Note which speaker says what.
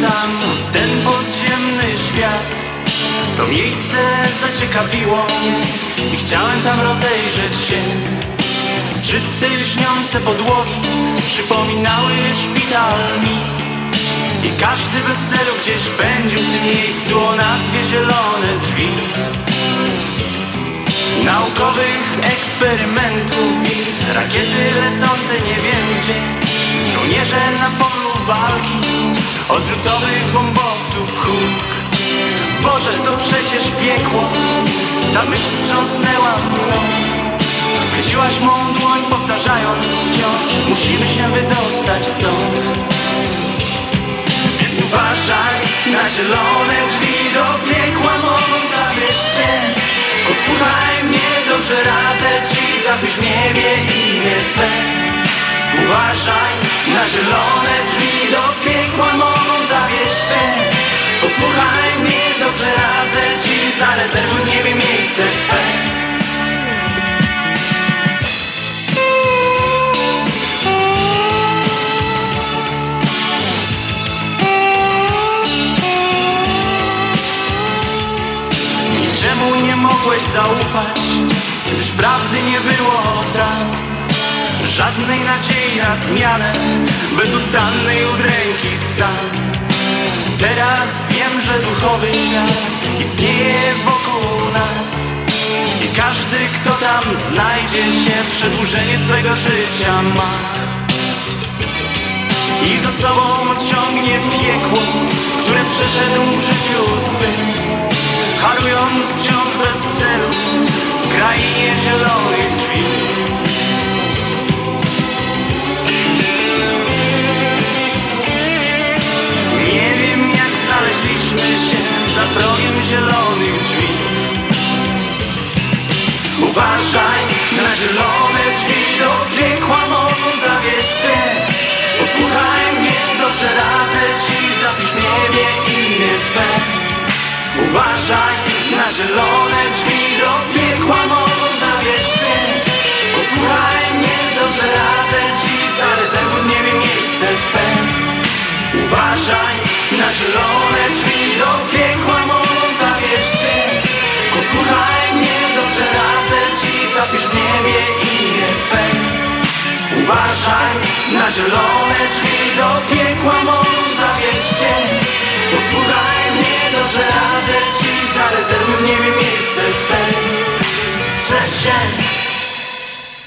Speaker 1: tam, w ten podziemny świat. To miejsce zaciekawiło mnie i chciałem tam rozejrzeć się. Czyste, lśniące podłogi przypominały szpital mi. I każdy bez celu gdzieś pędził w tym miejscu o nazwie Zielone Drzwi. Naukowych eksperymentów i rakiety lecące nie wiem gdzie Na polu walki, odrzutowych bombowców huk. Boże, to przecież piekło, ta myśl wstrząsnęła mną Chwyciłaś mą dłoń powtarzając wciąż Musimy się wydostać stąd. Więc uważaj na zielone drzwi do piekła mogą zawieść się. Posłuchaj mnie, dobrze radzę ci Zapisz w niebie imię swe. Uważaj na zielone drzwi do piekła mogą zawieść się. Posłuchaj mnie, dobrze radzę ci Zarezerwuj niebie miejsce swe. Niczemu nie mogłeś zaufać, gdyż prawdy nie było tam Żadnej nadziei na zmianę, bezustannej udręki stan. Teraz wiem, że duchowy świat istnieje wokół nas. I każdy, kto tam znajdzie się, przedłużenie swego życia ma. I za sobą ciągnie piekło, które przeszedł w życiu swym. Harując wciąż bez celu w krainie zielonych drzwi Uważaj na zielone drzwi do piekła mogą zawieść Posłuchaj mnie, dobrze radzę ci, zapisz niebie imię swe. Uważaj na zielone drzwi do piekła mogą zawieść Posłuchaj mnie, dobrze radzę ci, zarezerwuj w niebie miejsce swe. Uważaj na zielone drzwi do piekła mogą zawieść się Posłuchaj mnie, dobrze radzę ci, zarezerwuj w niebie miejsce swe. Strzeż się